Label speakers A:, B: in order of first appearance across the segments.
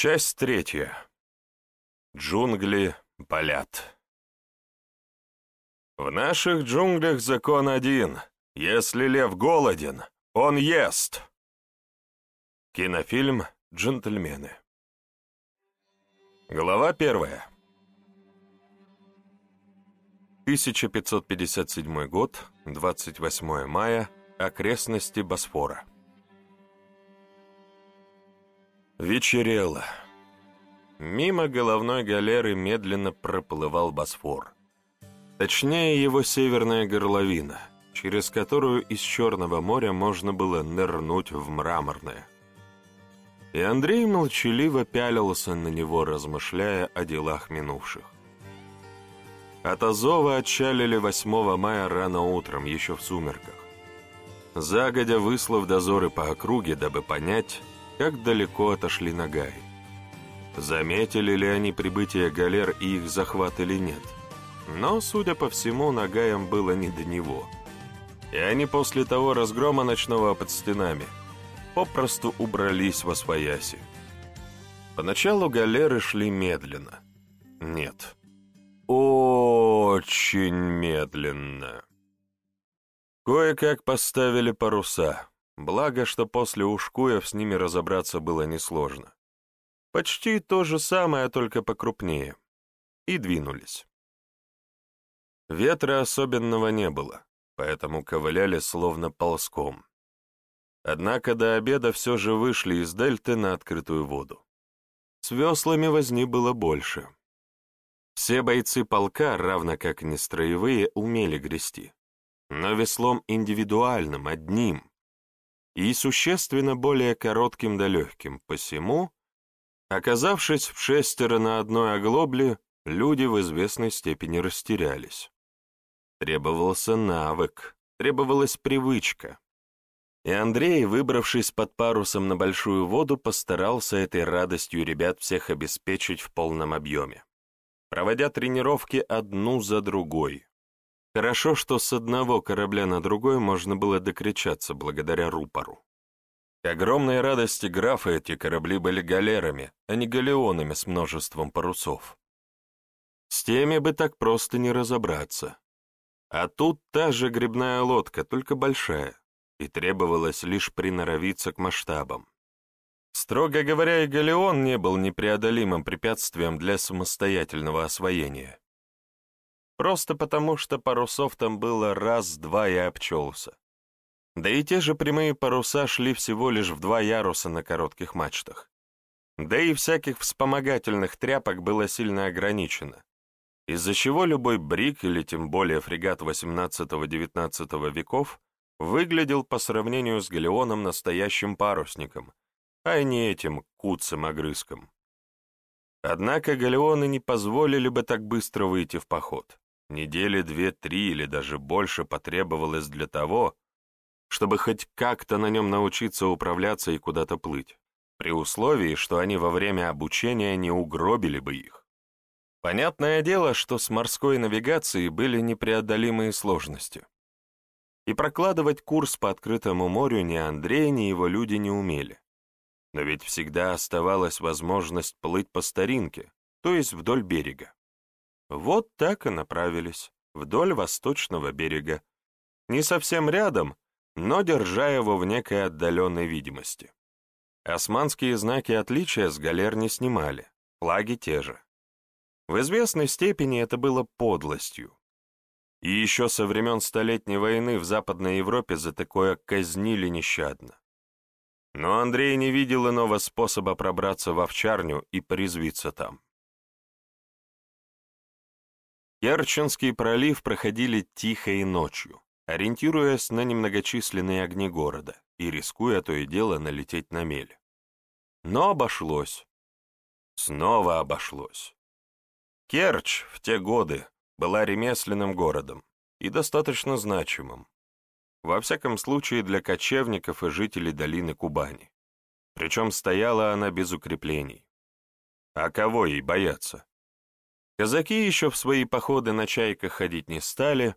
A: Часть третья. Джунгли болят. В наших джунглях закон один. Если лев голоден, он ест. Кинофильм «Джентльмены». Глава первая. 1557 год, 28 мая, окрестности Босфора. Вечерело. Мимо головной галеры медленно проплывал Босфор. Точнее, его северная горловина, через которую из Черного моря можно было нырнуть в Мраморное. И Андрей молчаливо пялился на него, размышляя о делах минувших. От Азова отчалили 8 мая рано утром, еще в сумерках. Загодя выслав дозоры по округе, дабы понять, как далеко отошли Нагаи. Заметили ли они прибытие галер и их захват или нет. Но, судя по всему, Нагаям было не до него. И они после того разгрома ночного под стенами попросту убрались во свояси. Поначалу галеры шли медленно. Нет, очень медленно. Кое-как поставили паруса, благо, что после ушкуев с ними разобраться было несложно. Почти то же самое, только покрупнее. И двинулись. Ветра особенного не было, поэтому ковыляли словно ползком. Однако до обеда все же вышли из дельты на открытую воду. С веслами возни было больше. Все бойцы полка, равно как и нестроевые, умели грести но веслом индивидуальным, одним, и существенно более коротким да легким, посему, оказавшись в шестеро на одной оглобле, люди в известной степени растерялись. Требовался навык, требовалась привычка. И Андрей, выбравшись под парусом на большую воду, постарался этой радостью ребят всех обеспечить в полном объеме, проводя тренировки одну за другой, Хорошо, что с одного корабля на другой можно было докричаться благодаря рупору. К огромной радости графа эти корабли были галерами, а не галеонами с множеством парусов. С теми бы так просто не разобраться. А тут та же грибная лодка, только большая, и требовалось лишь приноровиться к масштабам. Строго говоря, и галеон не был непреодолимым препятствием для самостоятельного освоения. Просто потому, что парусов там было раз-два и обчелся. Да и те же прямые паруса шли всего лишь в два яруса на коротких мачтах. Да и всяких вспомогательных тряпок было сильно ограничено, из-за чего любой брик или тем более фрегат XVIII-XIX веков выглядел по сравнению с галеоном настоящим парусником, а не этим куцем-огрызком. Однако галеоны не позволили бы так быстро выйти в поход. Недели две-три или даже больше потребовалось для того, чтобы хоть как-то на нем научиться управляться и куда-то плыть, при условии, что они во время обучения не угробили бы их. Понятное дело, что с морской навигацией были непреодолимые сложности. И прокладывать курс по открытому морю ни Андрей, ни его люди не умели. Но ведь всегда оставалась возможность плыть по старинке, то есть вдоль берега. Вот так и направились, вдоль восточного берега. Не совсем рядом, но держа его в некой отдаленной видимости. Османские знаки отличия с галер не снимали, флаги те же. В известной степени это было подлостью. И еще со времен Столетней войны в Западной Европе за такое казнили нещадно. Но Андрей не видел иного способа пробраться в овчарню и порезвиться там. Ярчинский пролив проходили тихо и ночью, ориентируясь на немногочисленные огни города и рискуя то и дело налететь на мель. Но обошлось. Снова обошлось. Керчь в те годы была ремесленным городом и достаточно значимым. Во всяком случае для кочевников и жителей долины Кубани. Причем стояла она без укреплений. А кого ей бояться? Казаки еще в свои походы на чайках ходить не стали,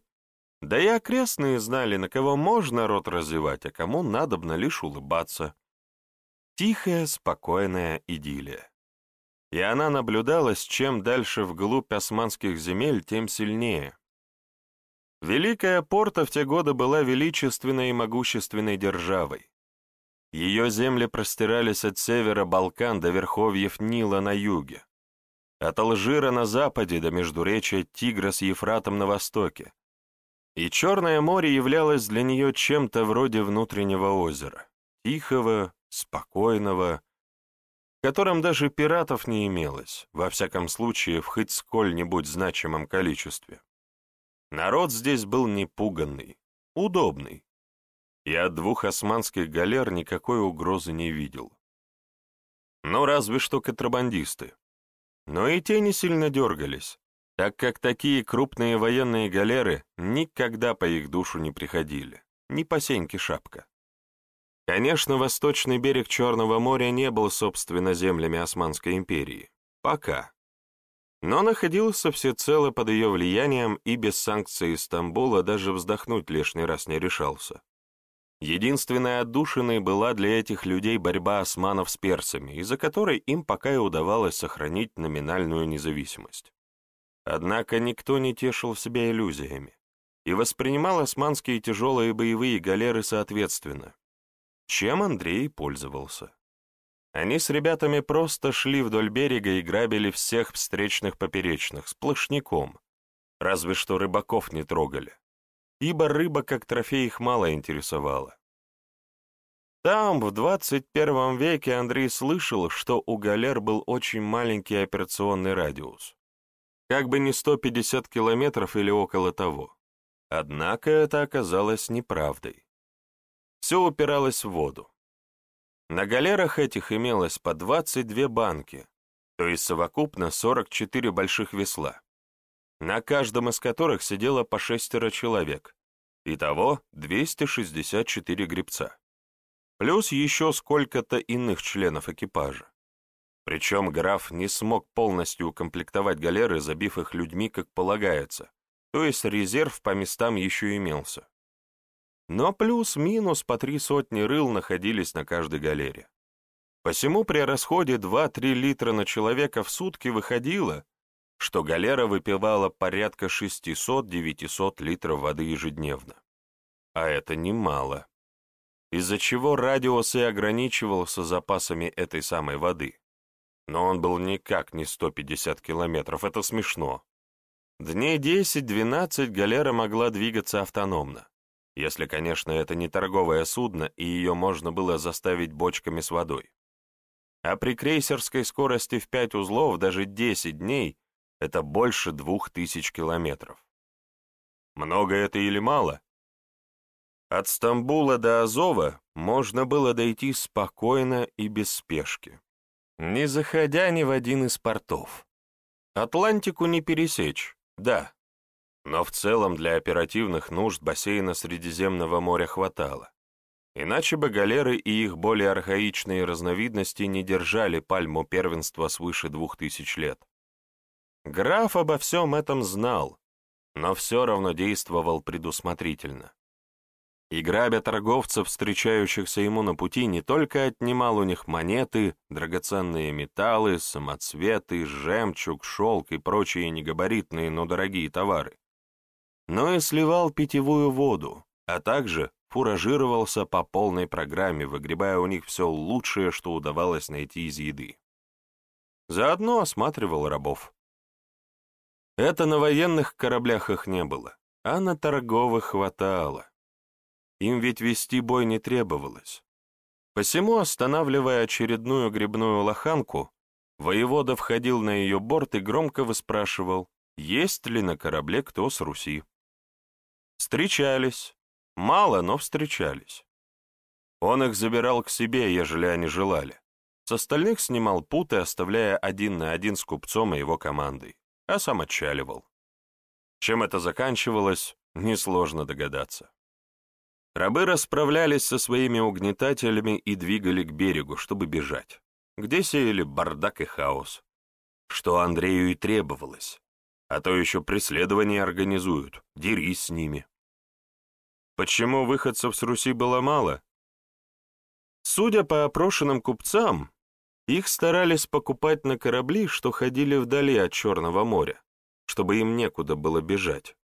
A: да и окрестные знали, на кого можно рот развивать, а кому надобно лишь улыбаться. Тихая, спокойная идиллия. и она наблюдалась чем дальше вглубь османских земель, тем сильнее. Великая Порта в те годы была величественной и могущественной державой. Ее земли простирались от севера Балкан до верховьев Нила на юге, от Алжира на западе до междуречия Тигра с Ефратом на востоке. И Черное море являлось для нее чем-то вроде внутреннего озера, тихого, спокойного, в котором даже пиратов не имелось, во всяком случае в хоть сколь-нибудь значимом количестве. Народ здесь был непуганный, удобный, и от двух османских галер никакой угрозы не видел. Ну, разве что контрабандисты. Но и те не сильно дергались, так как такие крупные военные галеры никогда по их душу не приходили, ни по сеньке шапка. Конечно, восточный берег Черного моря не был, собственно, землями Османской империи. Пока. Но находился всецело под ее влиянием и без санкций Стамбула даже вздохнуть лишний раз не решался. Единственной отдушиной была для этих людей борьба османов с персами, из-за которой им пока и удавалось сохранить номинальную независимость. Однако никто не тешил себя иллюзиями и воспринимал османские тяжелые боевые галеры соответственно, чем Андрей пользовался. Они с ребятами просто шли вдоль берега и грабили всех встречных поперечных, сплошняком, разве что рыбаков не трогали ибо рыба как трофей их мало интересовала. Там, в 21 веке, Андрей слышал, что у галер был очень маленький операционный радиус. Как бы не 150 километров или около того. Однако это оказалось неправдой. Все упиралось в воду. На галерах этих имелось по 22 банки, то есть совокупно 44 больших весла на каждом из которых сидело по шестеро человек. Итого 264 гребца. Плюс еще сколько-то иных членов экипажа. Причем граф не смог полностью укомплектовать галеры, забив их людьми, как полагается, то есть резерв по местам еще имелся. Но плюс-минус по три сотни рыл находились на каждой галере. Посему при расходе 2-3 литра на человека в сутки выходило, что галера выпивала порядка 600-900 литров воды ежедневно. А это немало. Из-за чего радиус и ограничивался запасами этой самой воды. Но он был никак не 150 километров, это смешно. Дней 10-12 галера могла двигаться автономно, если, конечно, это не торговое судно, и ее можно было заставить бочками с водой. А при крейсерской скорости в 5 узлов даже 10 дней это больше двух тысяч километров. Много это или мало? От Стамбула до Азова можно было дойти спокойно и без спешки, не заходя ни в один из портов. Атлантику не пересечь, да, но в целом для оперативных нужд бассейна Средиземного моря хватало. Иначе бы галеры и их более архаичные разновидности не держали пальму первенства свыше двух тысяч лет. Граф обо всем этом знал, но все равно действовал предусмотрительно. И грабя торговцев, встречающихся ему на пути, не только отнимал у них монеты, драгоценные металлы, самоцветы, жемчуг, шелк и прочие негабаритные, но дорогие товары, но и сливал питьевую воду, а также фуражировался по полной программе, выгребая у них все лучшее, что удавалось найти из еды. Заодно осматривал рабов. Это на военных кораблях их не было, а на торговых хватало. Им ведь вести бой не требовалось. Посему, останавливая очередную грибную лоханку, воевода входил на ее борт и громко выспрашивал, есть ли на корабле кто с Руси. Встречались. Мало, но встречались. Он их забирал к себе, ежели они желали. С остальных снимал путы, оставляя один на один с купцом и его командой а сам отчаливал. Чем это заканчивалось, несложно догадаться. Рабы расправлялись со своими угнетателями и двигали к берегу, чтобы бежать, где сеяли бардак и хаос, что Андрею и требовалось, а то еще преследование организуют, дерись с ними. Почему выходцев с Руси было мало? Судя по опрошенным купцам, Их старались покупать на корабли, что ходили вдали от Черного моря, чтобы им некуда было бежать.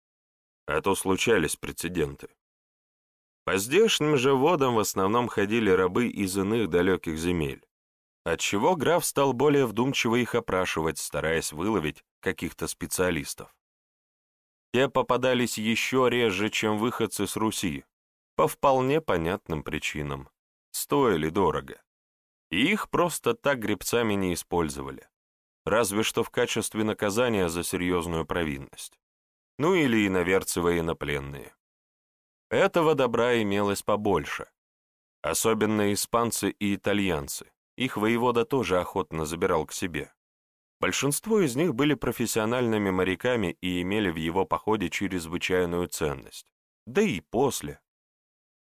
A: А то случались прецеденты. По здешним же водам в основном ходили рабы из иных далеких земель, отчего граф стал более вдумчиво их опрашивать, стараясь выловить каких-то специалистов. Те попадались еще реже, чем выходцы с Руси, по вполне понятным причинам. Стоили дорого. И их просто так гребцами не использовали, разве что в качестве наказания за серьезную провинность. Ну или иноверцы военнопленные. Этого добра имелось побольше. Особенно испанцы и итальянцы. Их воевода тоже охотно забирал к себе. Большинство из них были профессиональными моряками и имели в его походе чрезвычайную ценность. Да и после.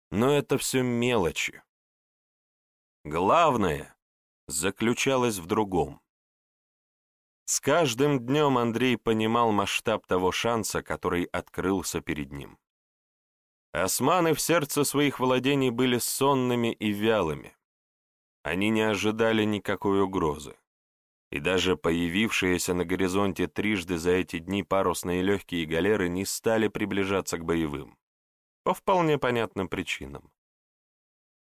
A: Но это все мелочи. Главное заключалось в другом. С каждым днем Андрей понимал масштаб того шанса, который открылся перед ним. Османы в сердце своих владений были сонными и вялыми. Они не ожидали никакой угрозы и даже появившиеся на горизонте трижды за эти дни парусные легкие галеры не стали приближаться к боевым. По вполне понятным причинам.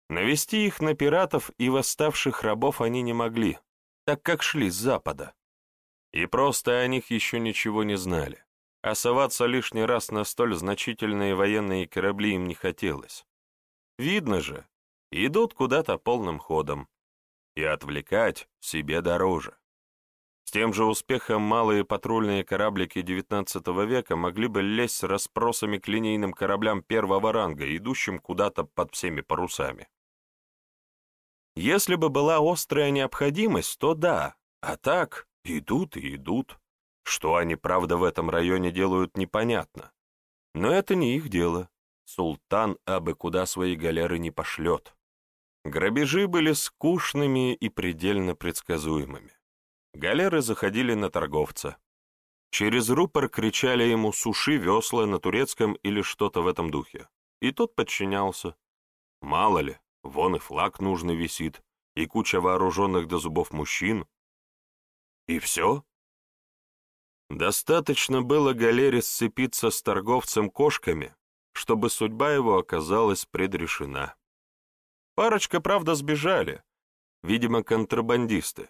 A: Навести их на пиратов и восставших рабов они не могли, так как шли с запада. И просто о них еще ничего не знали, а соваться лишний раз на столь значительные военные корабли им не хотелось. Видно же, идут куда-то полным ходом, и отвлекать себе дороже. С тем же успехом малые патрульные кораблики XIX века могли бы лезть с расспросами к линейным кораблям первого ранга, идущим куда-то под всеми парусами. Если бы была острая необходимость, то да, а так идут и идут. Что они, правда, в этом районе делают, непонятно. Но это не их дело. Султан абы куда свои галеры не пошлет. Грабежи были скучными и предельно предсказуемыми. Галеры заходили на торговца. Через рупор кричали ему «суши весла» на турецком или что-то в этом духе. И тот подчинялся. Мало ли, вон и флаг нужный висит, и куча вооруженных до зубов мужчин. И все? Достаточно было галере сцепиться с торговцем кошками, чтобы судьба его оказалась предрешена. Парочка, правда, сбежали, видимо, контрабандисты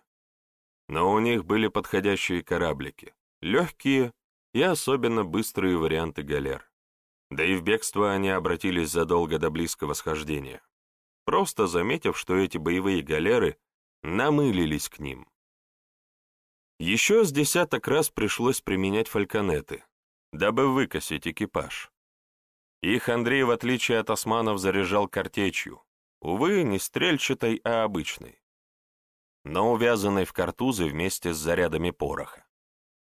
A: но у них были подходящие кораблики, легкие и особенно быстрые варианты галер. Да и в бегство они обратились задолго до близкого схождения, просто заметив, что эти боевые галеры намылились к ним. Еще с десяток раз пришлось применять фальконеты, дабы выкосить экипаж. Их Андрей, в отличие от османов, заряжал картечью, увы, не стрельчатой, а обычной но увязанной в картузы вместе с зарядами пороха.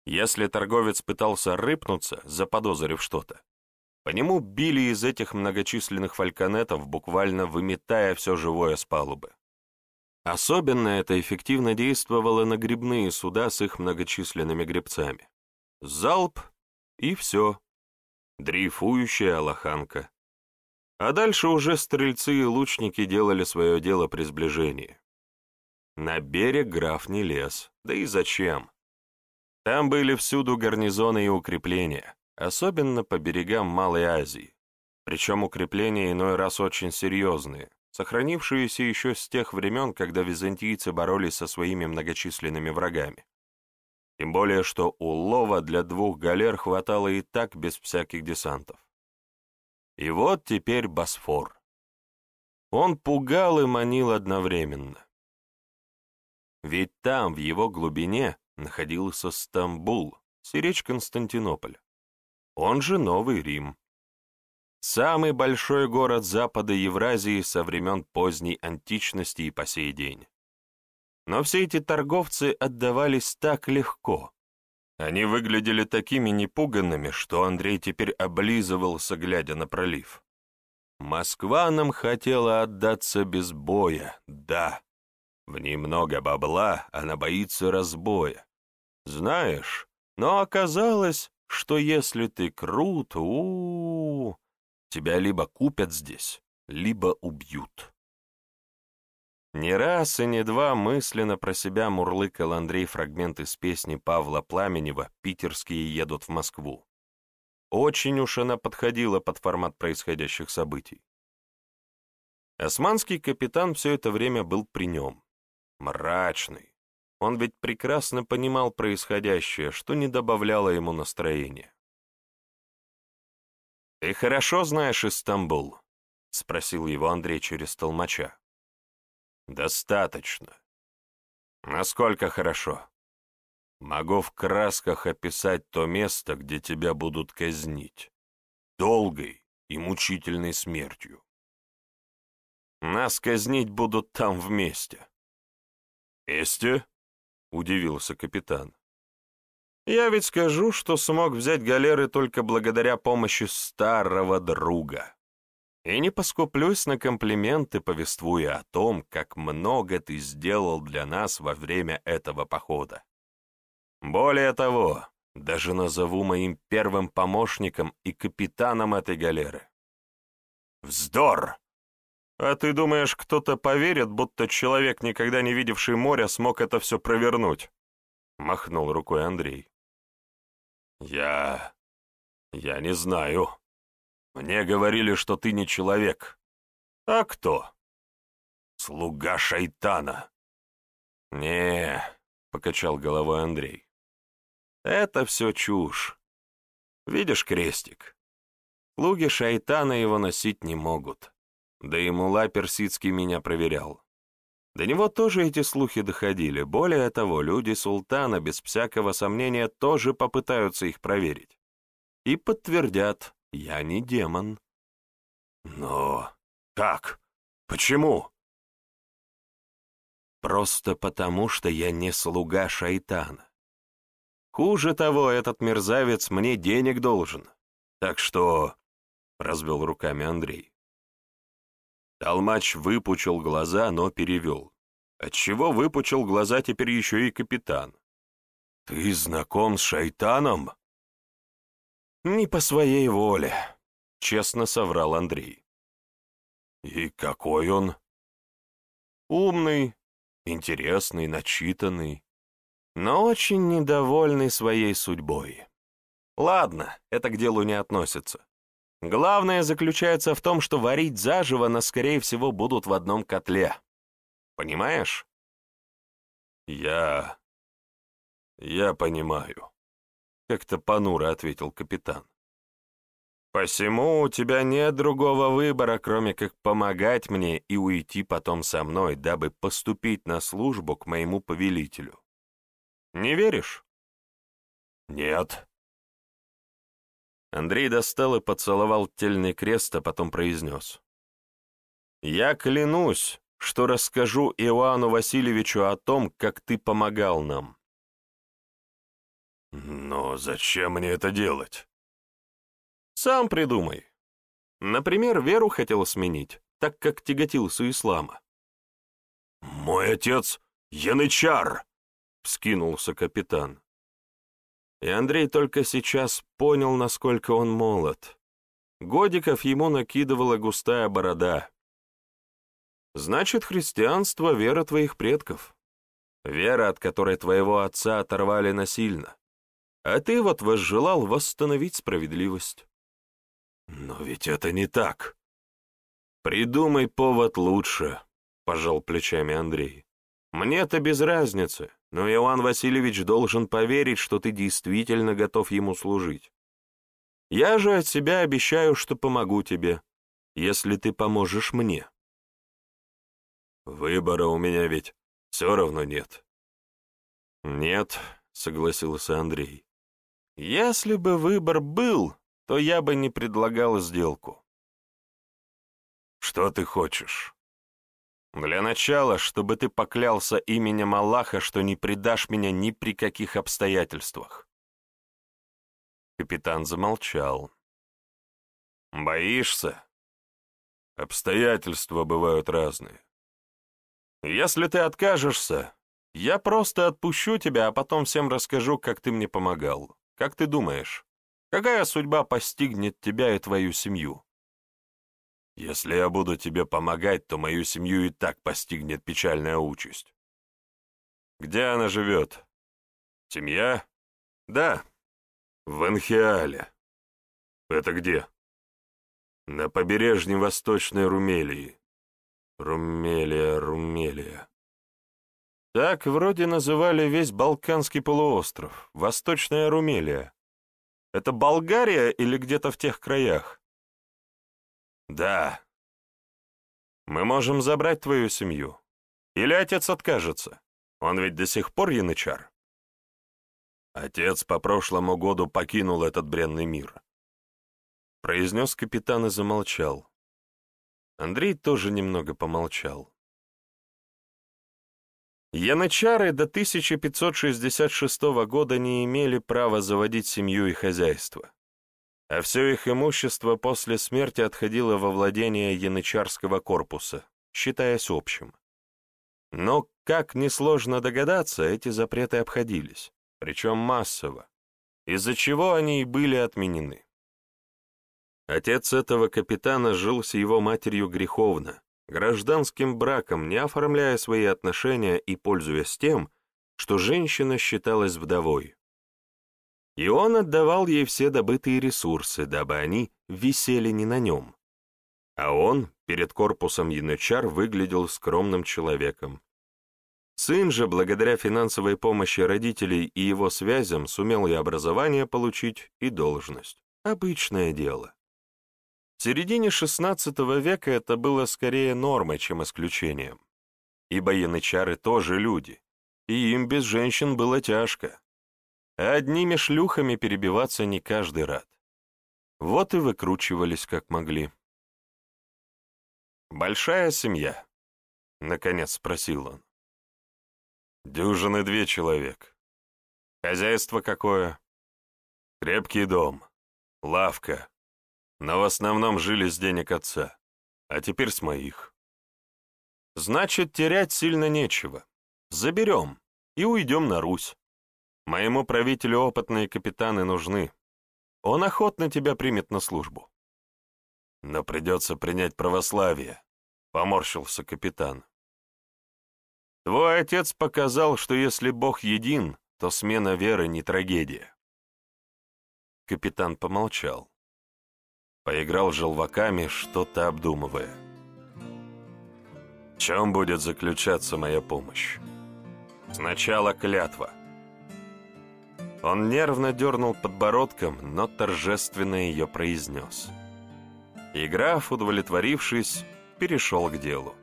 A: Если торговец пытался рыпнуться, заподозрив что-то, по нему били из этих многочисленных фальконетов, буквально выметая все живое с палубы. Особенно это эффективно действовало на грибные суда с их многочисленными гребцами. Залп — и все. Дрейфующая лоханка. А дальше уже стрельцы и лучники делали свое дело при сближении. На берег граф не лез, да и зачем? Там были всюду гарнизоны и укрепления, особенно по берегам Малой Азии. Причем укрепления иной раз очень серьезные, сохранившиеся еще с тех времен, когда византийцы боролись со своими многочисленными врагами. Тем более, что улова для двух галер хватало и так без всяких десантов. И вот теперь Босфор. Он пугал и манил одновременно. Ведь там, в его глубине, находился Стамбул, сиречь Константинополь. Он же Новый Рим. Самый большой город запада Евразии со времен поздней античности и по сей день. Но все эти торговцы отдавались так легко. Они выглядели такими непуганными, что Андрей теперь облизывался, глядя на пролив. Москва нам хотела отдаться без боя, да. В ней много бабла, она боится разбоя. Знаешь, но оказалось, что если ты крут, у, -у, -у тебя либо купят здесь, либо убьют. Не раз и не два мысленно про себя мурлыкал Андрей фрагмент из песни Павла Пламенева «Питерские едут в Москву». Очень уж она подходила под формат происходящих событий. Османский капитан все это время был при нем. Мрачный. Он ведь прекрасно понимал происходящее, что не добавляло ему настроения. «Ты хорошо знаешь Истамбул?» — спросил его Андрей через толмача. Достаточно. Насколько хорошо? Могу в красках описать то место, где тебя будут казнить. Долгой и мучительной смертью. Нас казнить будут там вместе. «Вместе?» — удивился капитан. «Я ведь скажу, что смог взять галеры только благодаря помощи старого друга». И не поскуплюсь на комплименты, повествуя о том, как много ты сделал для нас во время этого похода. Более того, даже назову моим первым помощником и капитаном этой галеры. Вздор! А ты думаешь, кто-то поверит, будто человек, никогда не видевший моря, смог это все провернуть? Махнул рукой Андрей. Я... я не знаю. Мне говорили, что ты не человек. А кто? Слуга шайтана. Не, покачал головой Андрей. Это все чушь. Видишь крестик? Слуги шайтана его носить не могут. Да и мула персидский меня проверял. До него тоже эти слухи доходили. Более того, люди султана без всякого сомнения тоже попытаются их проверить. И подтвердят, я не демон. Но как? Почему? Просто потому, что я не слуга шайтана. Хуже того, этот мерзавец мне денег должен. Так что... — развел руками Андрей. Толмач выпучил глаза, но перевел. Отчего выпучил глаза теперь еще и капитан? «Ты знаком с шайтаном?» «Не по своей воле», — честно соврал Андрей. «И какой он?» «Умный, интересный, начитанный, но очень недовольный своей судьбой. Ладно, это к делу не относится. Главное заключается в том, что варить заживо нас, скорее всего, будут в одном котле. Понимаешь?» «Я... я понимаю», как-то понуро ответил капитан. «Посему у тебя нет другого выбора, кроме как помогать мне и уйти потом со мной, дабы поступить на службу к моему повелителю. Не веришь?» «Нет». Андрей достал и поцеловал тельный крест, а потом произнес. «Я клянусь, что расскажу Иоанну Васильевичу о том, как ты помогал нам. «Но зачем мне это делать?» «Сам придумай. Например, веру хотел сменить, так как тяготился ислама». «Мой отец — янычар!» — вскинулся капитан. И Андрей только сейчас понял, насколько он молод. Годиков ему накидывала густая борода. «Значит, христианство — вера твоих предков. Вера, от которой твоего отца оторвали насильно. А ты вот возжелал восстановить справедливость. Но ведь это не так. Придумай повод лучше, пожал плечами Андрей. Мне-то без разницы, но Иван Васильевич должен поверить, что ты действительно готов ему служить. Я же от себя обещаю, что помогу тебе, если ты поможешь мне. Выбора у меня ведь все равно нет. Нет, согласился Андрей. Если бы выбор был, то я бы не предлагал сделку. Что ты хочешь? Для начала, чтобы ты поклялся именем Аллаха, что не предашь меня ни при каких обстоятельствах. Капитан замолчал. Боишься? Обстоятельства бывают разные. Если ты откажешься, я просто отпущу тебя, а потом всем расскажу, как ты мне помогал. Как ты думаешь, какая судьба постигнет тебя и твою семью?» Если я буду тебе помогать, то мою семью и так постигнет печальная участь. Где она живет? Семья? Да, в Анхиале. Это где? На побережье Восточной Румелии. Румелия, Румелия. Так вроде называли весь Балканский полуостров, Восточная Румелия. Это Болгария или где-то в тех краях? Да. Мы можем забрать твою семью. Или отец откажется? Он ведь до сих пор янычар. Отец по прошлому году покинул этот бренный мир. Произнес капитан и замолчал. Андрей тоже немного помолчал. Янычары до 1566 года не имели права заводить семью и хозяйство, а все их имущество после смерти отходило во владение янычарского корпуса, считаясь общим. Но, как несложно догадаться, эти запреты обходились, причем массово, из-за чего они и были отменены. Отец этого капитана жил с его матерью греховно, гражданским браком, не оформляя свои отношения и пользуясь тем, что женщина считалась вдовой. И он отдавал ей все добытые ресурсы, дабы они висели не на нем. А он перед корпусом янычар выглядел скромным человеком. Сын же, благодаря финансовой помощи родителей и его связям, сумел и образование получить, и должность. Обычное дело. В середине XVI века это было скорее нормой, чем исключением. Ибо янычары тоже люди, и им без женщин было тяжко. Одними шлюхами перебиваться не каждый рад. Вот и выкручивались как могли. «Большая семья?» — наконец спросил он. «Дюжины две человек. Хозяйство какое?» «Крепкий дом. Лавка но в основном жили с денег отца, а теперь с моих. Значит, терять сильно нечего. Заберем и уйдем на Русь. Моему правителю опытные капитаны нужны. Он охотно тебя примет на службу. Но придется принять православие, — поморщился капитан. Твой отец показал, что если Бог един, то смена веры не трагедия. Капитан помолчал. Поиграл желваками, что-то обдумывая. В чем будет заключаться моя помощь? Сначала клятва. Он нервно дернул подбородком, но торжественно ее произнес. И граф, удовлетворившись, перешел к делу.